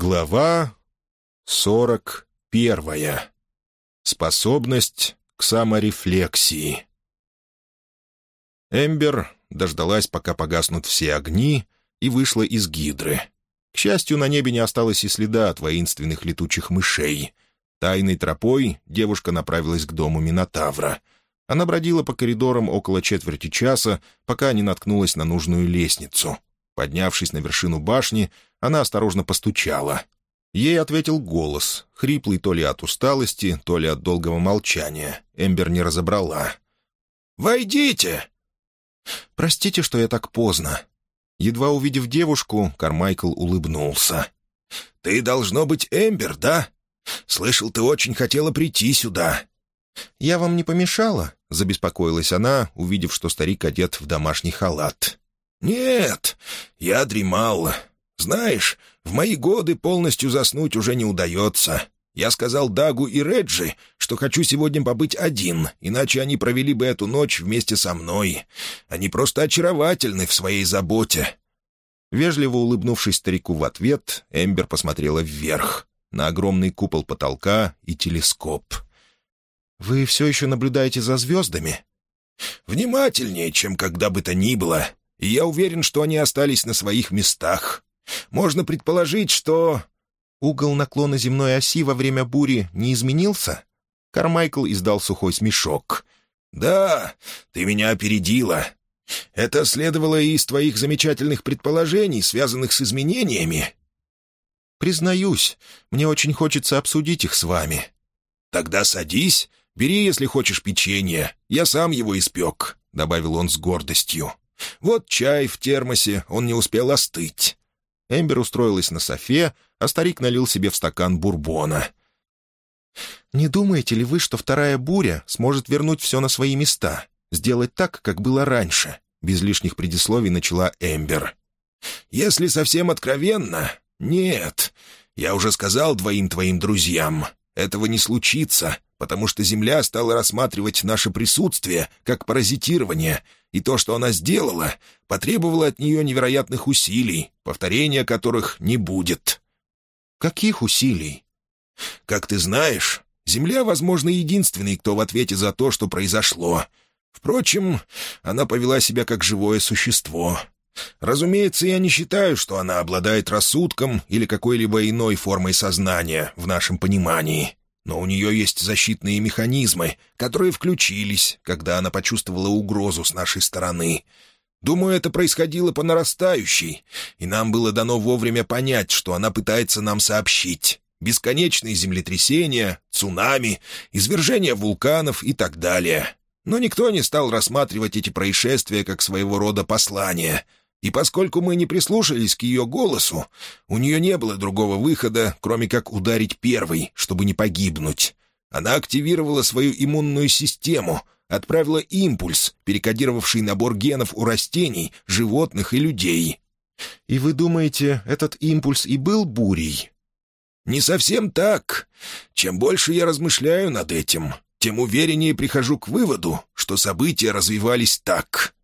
Глава сорок первая. Способность к саморефлексии. Эмбер дождалась, пока погаснут все огни, и вышла из гидры. К счастью, на небе не осталось и следа от воинственных летучих мышей. Тайной тропой девушка направилась к дому Минотавра. Она бродила по коридорам около четверти часа, пока не наткнулась на нужную лестницу — Поднявшись на вершину башни, она осторожно постучала. Ей ответил голос, хриплый то ли от усталости, то ли от долгого молчания. Эмбер не разобрала. «Войдите!» «Простите, что я так поздно». Едва увидев девушку, Кармайкл улыбнулся. «Ты, должно быть, Эмбер, да? Слышал, ты очень хотела прийти сюда». «Я вам не помешала?» — забеспокоилась она, увидев, что старик одет в домашний халат. «Нет, я дремал. Знаешь, в мои годы полностью заснуть уже не удается. Я сказал Дагу и Реджи, что хочу сегодня побыть один, иначе они провели бы эту ночь вместе со мной. Они просто очаровательны в своей заботе». Вежливо улыбнувшись старику в ответ, Эмбер посмотрела вверх, на огромный купол потолка и телескоп. «Вы все еще наблюдаете за звездами?» «Внимательнее, чем когда бы то ни было и я уверен, что они остались на своих местах. Можно предположить, что...» Угол наклона земной оси во время бури не изменился? Кармайкл издал сухой смешок. «Да, ты меня опередила. Это следовало и из твоих замечательных предположений, связанных с изменениями». «Признаюсь, мне очень хочется обсудить их с вами». «Тогда садись, бери, если хочешь, печенье. Я сам его испек», — добавил он с гордостью. Вот чай в термосе, он не успел остыть. Эмбер устроилась на софе, а старик налил себе в стакан бурбона. «Не думаете ли вы, что вторая буря сможет вернуть все на свои места, сделать так, как было раньше?» Без лишних предисловий начала Эмбер. «Если совсем откровенно, нет. Я уже сказал двоим твоим друзьям, этого не случится, потому что Земля стала рассматривать наше присутствие как паразитирование, и то, что она сделала, потребовало от нее невероятных усилий, повторения которых не будет. «Каких усилий?» «Как ты знаешь, Земля, возможно, единственный, кто в ответе за то, что произошло. Впрочем, она повела себя как живое существо. Разумеется, я не считаю, что она обладает рассудком или какой-либо иной формой сознания в нашем понимании. Но у нее есть защитные механизмы, которые включились, когда она почувствовала угрозу с нашей стороны. Думаю, это происходило по нарастающей, и нам было дано вовремя понять, что она пытается нам сообщить. Бесконечные землетрясения, цунами, извержения вулканов и так далее. Но никто не стал рассматривать эти происшествия как своего рода послание — и поскольку мы не прислушались к ее голосу, у нее не было другого выхода, кроме как ударить первой, чтобы не погибнуть. Она активировала свою иммунную систему, отправила импульс, перекодировавший набор генов у растений, животных и людей. «И вы думаете, этот импульс и был бурей?» «Не совсем так. Чем больше я размышляю над этим, тем увереннее прихожу к выводу, что события развивались так».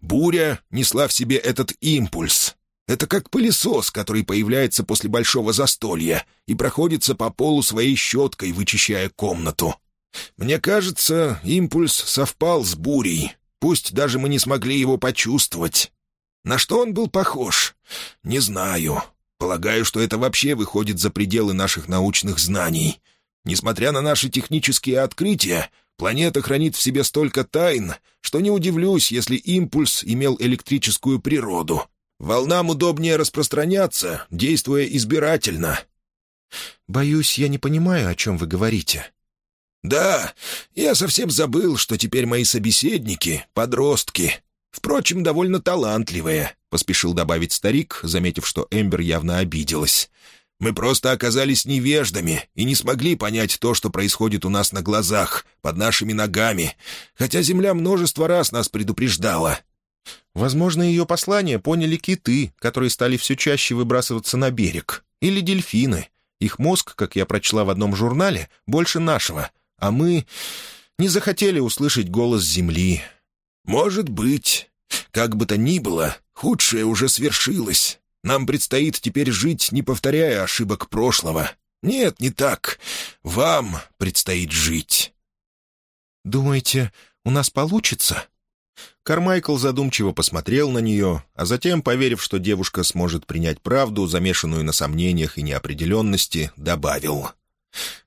Буря несла в себе этот импульс. Это как пылесос, который появляется после большого застолья и проходится по полу своей щеткой, вычищая комнату. Мне кажется, импульс совпал с бурей, пусть даже мы не смогли его почувствовать. На что он был похож? Не знаю. Полагаю, что это вообще выходит за пределы наших научных знаний. Несмотря на наши технические открытия, Планета хранит в себе столько тайн, что не удивлюсь, если импульс имел электрическую природу. Волнам удобнее распространяться, действуя избирательно. «Боюсь, я не понимаю, о чем вы говорите». «Да, я совсем забыл, что теперь мои собеседники — подростки. Впрочем, довольно талантливые», — поспешил добавить старик, заметив, что Эмбер явно обиделась. Мы просто оказались невеждами и не смогли понять то, что происходит у нас на глазах, под нашими ногами, хотя Земля множество раз нас предупреждала». «Возможно, ее послание поняли киты, которые стали все чаще выбрасываться на берег, или дельфины. Их мозг, как я прочла в одном журнале, больше нашего, а мы не захотели услышать голос Земли». «Может быть. Как бы то ни было, худшее уже свершилось. Нам предстоит теперь жить, не повторяя ошибок прошлого. Нет, не так. Вам предстоит жить». «Думаете, у нас получится?» Кармайкл задумчиво посмотрел на нее, а затем, поверив, что девушка сможет принять правду, замешанную на сомнениях и неопределенности, добавил.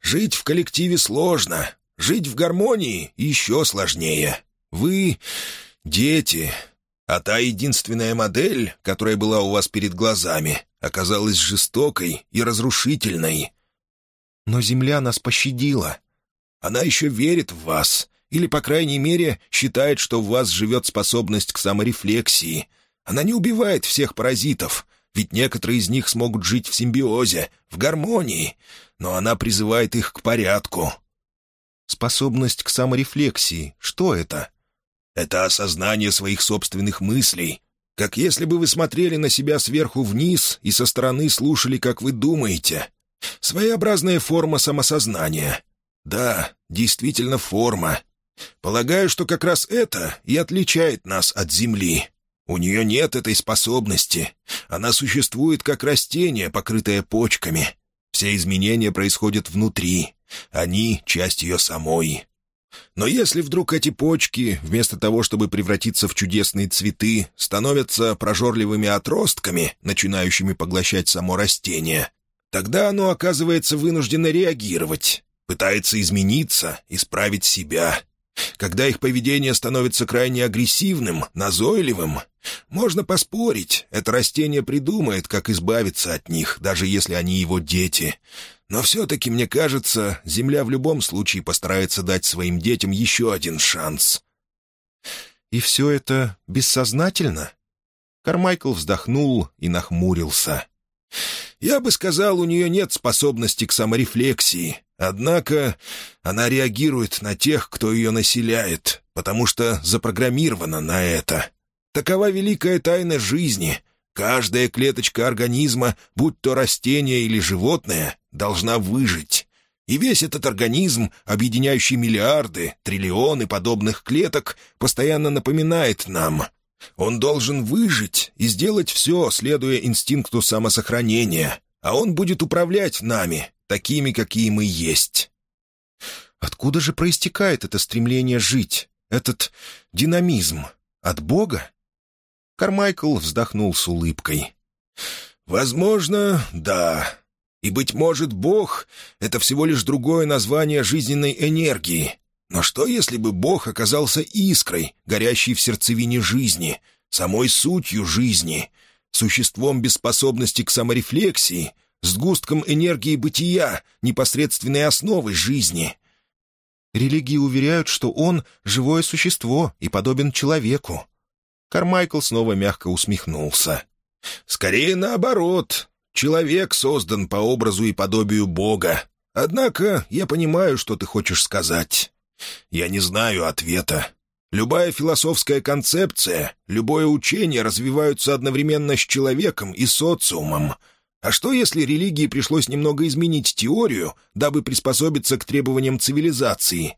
«Жить в коллективе сложно. Жить в гармонии еще сложнее. Вы — дети, а та единственная модель, которая была у вас перед глазами, оказалась жестокой и разрушительной. Но Земля нас пощадила. Она еще верит в вас, или, по крайней мере, считает, что в вас живет способность к саморефлексии. Она не убивает всех паразитов, ведь некоторые из них смогут жить в симбиозе, в гармонии, но она призывает их к порядку. Способность к саморефлексии — что это? Это осознание своих собственных мыслей, как если бы вы смотрели на себя сверху вниз и со стороны слушали, как вы думаете. Своеобразная форма самосознания. Да, действительно форма. Полагаю, что как раз это и отличает нас от Земли. У нее нет этой способности. Она существует как растение, покрытое почками. Все изменения происходят внутри. Они — часть ее самой. Но если вдруг эти почки, вместо того, чтобы превратиться в чудесные цветы, становятся прожорливыми отростками, начинающими поглощать само растение, тогда оно оказывается вынуждено реагировать, пытается измениться, исправить себя. Когда их поведение становится крайне агрессивным, назойливым, можно поспорить, это растение придумает, как избавиться от них, даже если они его дети. Но все-таки, мне кажется, Земля в любом случае постарается дать своим детям еще один шанс. «И все это бессознательно?» Кармайкл вздохнул и нахмурился. «Я бы сказал, у нее нет способности к саморефлексии. Однако она реагирует на тех, кто ее населяет, потому что запрограммирована на это. Такова великая тайна жизни. Каждая клеточка организма, будь то растение или животное, должна выжить. И весь этот организм, объединяющий миллиарды, триллионы подобных клеток, постоянно напоминает нам. Он должен выжить и сделать все, следуя инстинкту самосохранения, а он будет управлять нами, такими, какие мы есть. Откуда же проистекает это стремление жить, этот динамизм? От Бога? Кармайкл вздохнул с улыбкой. «Возможно, да. И, быть может, Бог — это всего лишь другое название жизненной энергии. Но что, если бы Бог оказался искрой, горящей в сердцевине жизни, самой сутью жизни, существом без к саморефлексии, сгустком энергии бытия, непосредственной основой жизни?» Религии уверяют, что он — живое существо и подобен человеку. Кармайкл снова мягко усмехнулся. «Скорее наоборот. Человек создан по образу и подобию Бога. Однако я понимаю, что ты хочешь сказать. Я не знаю ответа. Любая философская концепция, любое учение развиваются одновременно с человеком и социумом. А что, если религии пришлось немного изменить теорию, дабы приспособиться к требованиям цивилизации?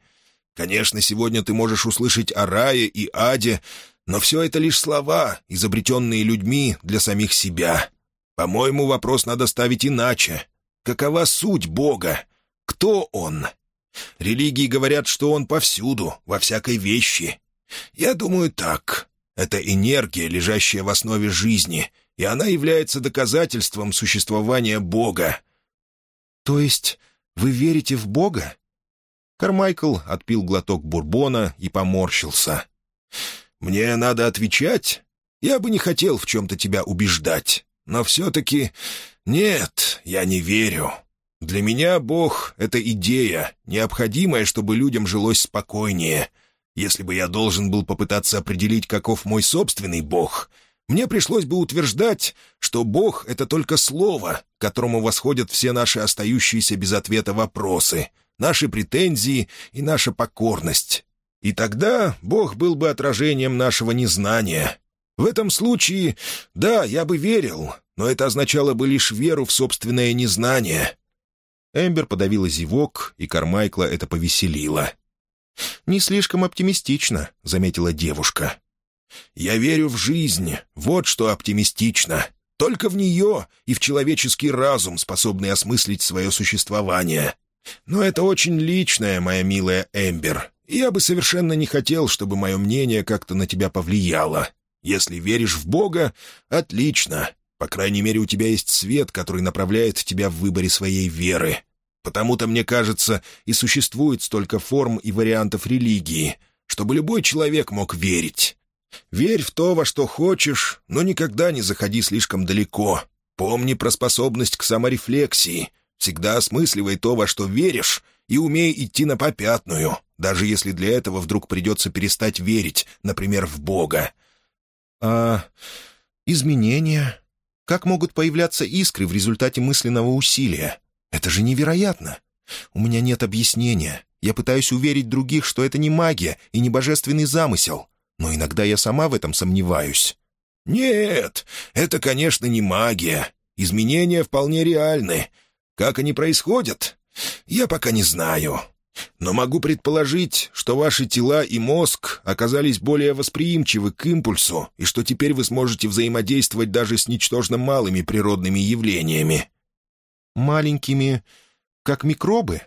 Конечно, сегодня ты можешь услышать о рае и аде, но все это лишь слова, изобретенные людьми для самих себя. По-моему, вопрос надо ставить иначе. Какова суть Бога? Кто Он? Религии говорят, что Он повсюду, во всякой вещи. Я думаю так. Это энергия, лежащая в основе жизни, и она является доказательством существования Бога. «То есть вы верите в Бога?» Кармайкл отпил глоток бурбона и поморщился. «Мне надо отвечать? Я бы не хотел в чем-то тебя убеждать. Но все-таки... Нет, я не верю. Для меня Бог — это идея, необходимая, чтобы людям жилось спокойнее. Если бы я должен был попытаться определить, каков мой собственный Бог, мне пришлось бы утверждать, что Бог — это только слово, к которому восходят все наши остающиеся без ответа вопросы, наши претензии и наша покорность. И тогда Бог был бы отражением нашего незнания. В этом случае, да, я бы верил, но это означало бы лишь веру в собственное незнание». Эмбер подавила зевок, и Кармайкла это повеселило. «Не слишком оптимистично», — заметила девушка. «Я верю в жизнь. Вот что оптимистично. Только в нее и в человеческий разум, способный осмыслить свое существование. Но это очень личное, моя милая Эмбер, я бы совершенно не хотел, чтобы мое мнение как-то на тебя повлияло. Если веришь в Бога, отлично. По крайней мере, у тебя есть свет, который направляет тебя в выборе своей веры. Потому-то, мне кажется, и существует столько форм и вариантов религии, чтобы любой человек мог верить. Верь в то, во что хочешь, но никогда не заходи слишком далеко. Помни про способность к саморефлексии. Всегда осмысливай то, во что веришь, и умей идти на попятную, даже если для этого вдруг придется перестать верить, например, в Бога. А изменения? Как могут появляться искры в результате мысленного усилия? Это же невероятно. У меня нет объяснения. Я пытаюсь уверить других, что это не магия и не божественный замысел но иногда я сама в этом сомневаюсь». «Нет, это, конечно, не магия. Изменения вполне реальны. Как они происходят, я пока не знаю. Но могу предположить, что ваши тела и мозг оказались более восприимчивы к импульсу, и что теперь вы сможете взаимодействовать даже с ничтожно малыми природными явлениями». «Маленькими, как микробы?»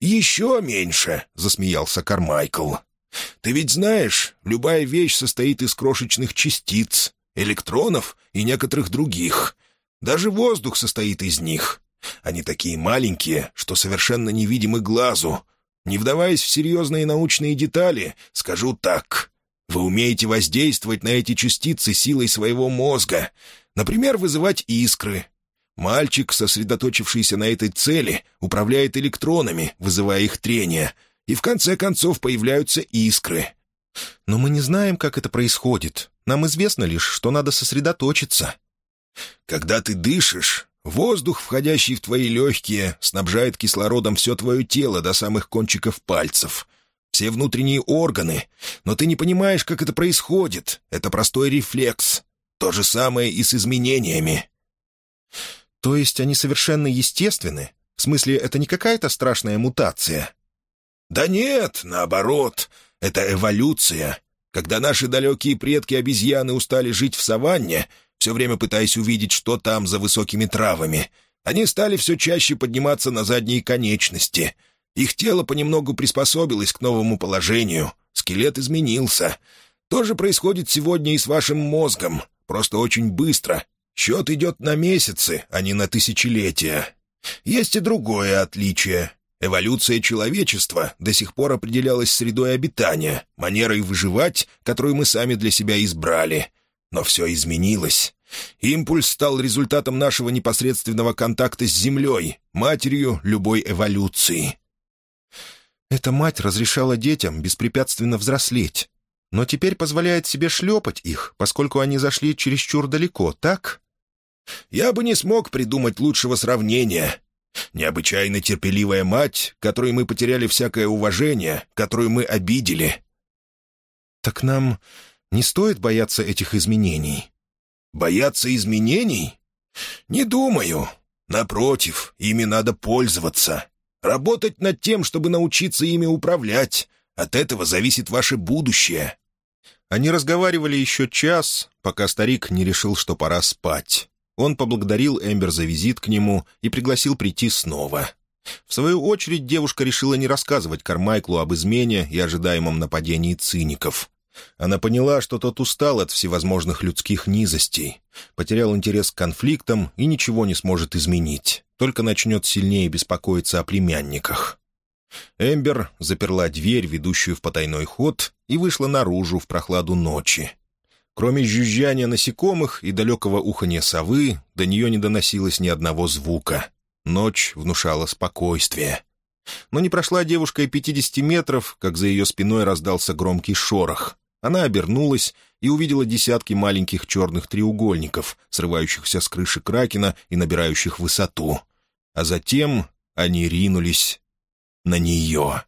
«Еще меньше», — засмеялся Кармайкл. Ты ведь знаешь, любая вещь состоит из крошечных частиц, электронов и некоторых других. Даже воздух состоит из них. Они такие маленькие, что совершенно невидимы глазу. Не вдаваясь в серьезные научные детали, скажу так. Вы умеете воздействовать на эти частицы силой своего мозга. Например, вызывать искры. Мальчик, сосредоточившийся на этой цели, управляет электронами, вызывая их трение — и в конце концов появляются искры. Но мы не знаем, как это происходит. Нам известно лишь, что надо сосредоточиться. Когда ты дышишь, воздух, входящий в твои легкие, снабжает кислородом все твое тело до самых кончиков пальцев. Все внутренние органы. Но ты не понимаешь, как это происходит. Это простой рефлекс. То же самое и с изменениями. То есть они совершенно естественны? В смысле, это не какая-то страшная мутация? «Да нет, наоборот, это эволюция. Когда наши далекие предки-обезьяны устали жить в саванне, все время пытаясь увидеть, что там за высокими травами, они стали все чаще подниматься на задние конечности. Их тело понемногу приспособилось к новому положению, скелет изменился. То же происходит сегодня и с вашим мозгом, просто очень быстро. Счет идет на месяцы, а не на тысячелетия. Есть и другое отличие. Эволюция человечества до сих пор определялась средой обитания, манерой выживать, которую мы сами для себя избрали. Но все изменилось. Импульс стал результатом нашего непосредственного контакта с Землей, матерью любой эволюции. Эта мать разрешала детям беспрепятственно взрослеть, но теперь позволяет себе шлепать их, поскольку они зашли чересчур далеко, так? Я бы не смог придумать лучшего сравнения. Необычайно терпеливая мать, которой мы потеряли всякое уважение, которую мы обидели. Так нам не стоит бояться этих изменений. Бояться изменений? Не думаю. Напротив, ими надо пользоваться. Работать над тем, чтобы научиться ими управлять. От этого зависит ваше будущее. Они разговаривали еще час, пока старик не решил, что пора спать. Он поблагодарил Эмбер за визит к нему и пригласил прийти снова. В свою очередь девушка решила не рассказывать Кармайклу об измене и ожидаемом нападении циников. Она поняла, что тот устал от всевозможных людских низостей, потерял интерес к конфликтам и ничего не сможет изменить, только начнет сильнее беспокоиться о племянниках. Эмбер заперла дверь, ведущую в потайной ход, и вышла наружу в прохладу ночи. Кроме жужжания насекомых и далекого уханья совы, до нее не доносилось ни одного звука. Ночь внушала спокойствие. Но не прошла девушка и пятидесяти метров, как за ее спиной раздался громкий шорох. Она обернулась и увидела десятки маленьких черных треугольников, срывающихся с крыши кракена и набирающих высоту. А затем они ринулись на нее.